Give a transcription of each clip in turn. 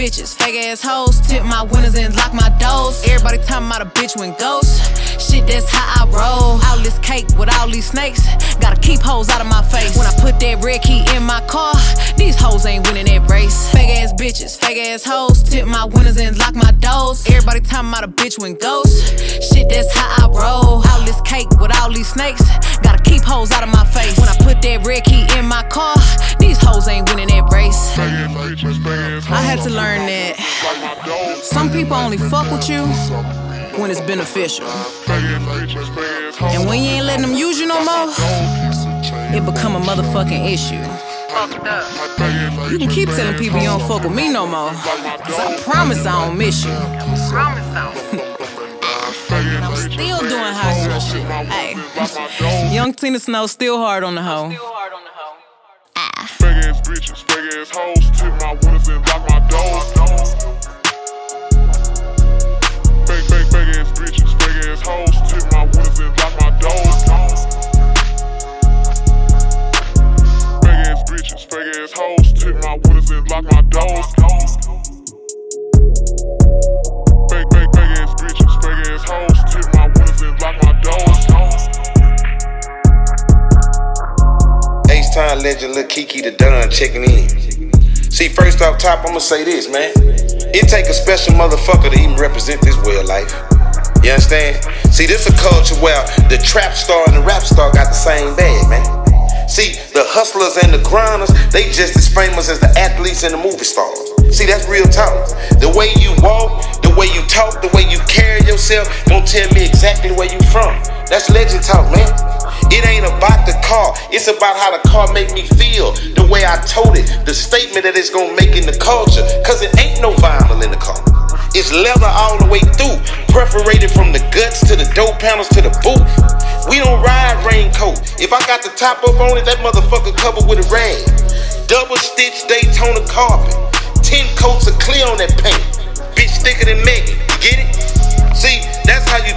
bitches, fake ass hoes. Tip my winners and lock my doors. Everybody talking about a bitch when ghost. Shit, that's how I roll. All this cake with all these snakes. Gotta keep hoes out of my face. When I put that red key in my car, these hoes ain't winning that race. Fake ass bitches, fake ass hoes. Tip my winners and lock my doors. Everybody talking about a bitch when ghost. Shit, that's how I roll. All this cake with all these snakes. Gotta keep hoes out of my face. When I put that red key in my car, had to learn that some people only fuck with you when it's beneficial. And when you ain't letting them use you no more, it become a motherfucking issue. You can keep telling people you don't fuck with me no more. Cause I promise I don't miss you. And I'm still doing hot girl shit. Hey, young Tina Snow still hard on the hoe. Bitches, fake ass hoes, tip my winners and lock my doors. Fake, fake, fake ass bitches, fake ass hoes, tip my winners and lock my doors. Fake ass bitches, fake ass hoes, tip my winners and lock my doors. H-Town legend Lil Keke the Don checking in. See, first off top, I'ma say this, man. It take a special motherfucker to even represent this way of life. You understand? See, this a culture where the trap star and the rap star got the same bag, man. See, the hustlers and the grinders, they just as famous as the athletes and the movie stars. See, that's real talk. The way you walk, the way you talk, the way you carry yourself, don't tell me exactly where you from. That's legend talk, man. It car, it's about how the car make me feel. The way I told it, the statement that it's gonna make in the culture. Cause it ain't no vinyl in the car. It's leather all the way through, perforated from the guts to the door panels to the booth. We don't ride raincoat. If I got the top up on it, that motherfucker covered with a rag. Double stitch Daytona carpet. Ten coats of clear on that paint.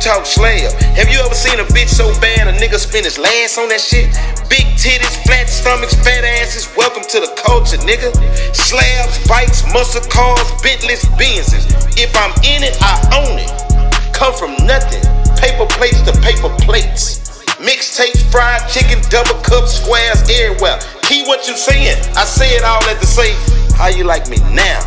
Talk slab. Have you ever seen a bitch so bad a nigga spin his last on that shit? Big titties, flat stomachs, fat asses. Welcome to the culture, nigga. Slabs, bikes, muscle cars, Bentleys, Benzes. If I'm in it, I own it. Come from nothing. Paper plates to paper plates. Mixtapes, fried chicken, double cup, squares everywhere. Key what you saying. I say it all at the same. How you like me now?